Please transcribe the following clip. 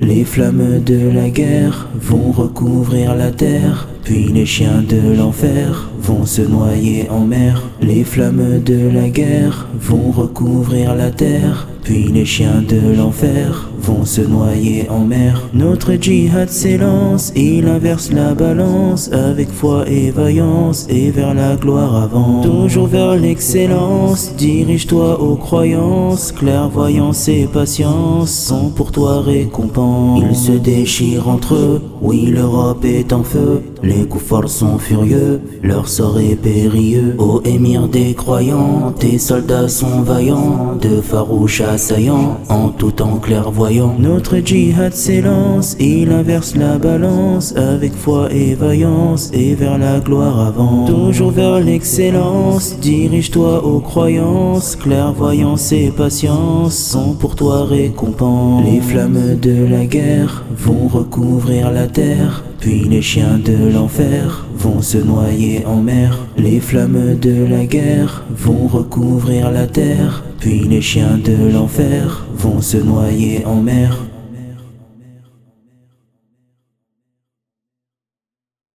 Les flammes de la guerre vont recouvrir la terre, puis les chiens de l'enfer vont se noyer en mer. Les flammes de la guerre vont recouvrir la terre, puis les chiens de l'enfer vont se noyer en mer. Notre djihad s'élance, il inverse la balance avec foi et vaillance et vers la gloire avant. Toujours vers l'excellence, dirige-toi aux croyances, clairvoyance et patience sont pour toi récompense. Ils se déchirent entre eux, oui l'Europe est en feu, les coups forts sont furieux, leur sort est périlleux. Ô émir des croyants, tes soldats sont vaillants, de farouches en tout temps clairvoyant. Notre djihad s'élance, il inverse la balance avec foi et vaillance et vers la gloire avant. Toujours vers l'excellence, dirige-toi aux croyances, clairvoyance et patience sont pour toi récompense. Les flammes de la guerre vont recouvrir la terre, puis les chiens de l'enfer vont se noyer en mer. Les flammes de la guerre vont recouvrir la terre, puis les chiens de l'enfer vont se noyer en mer.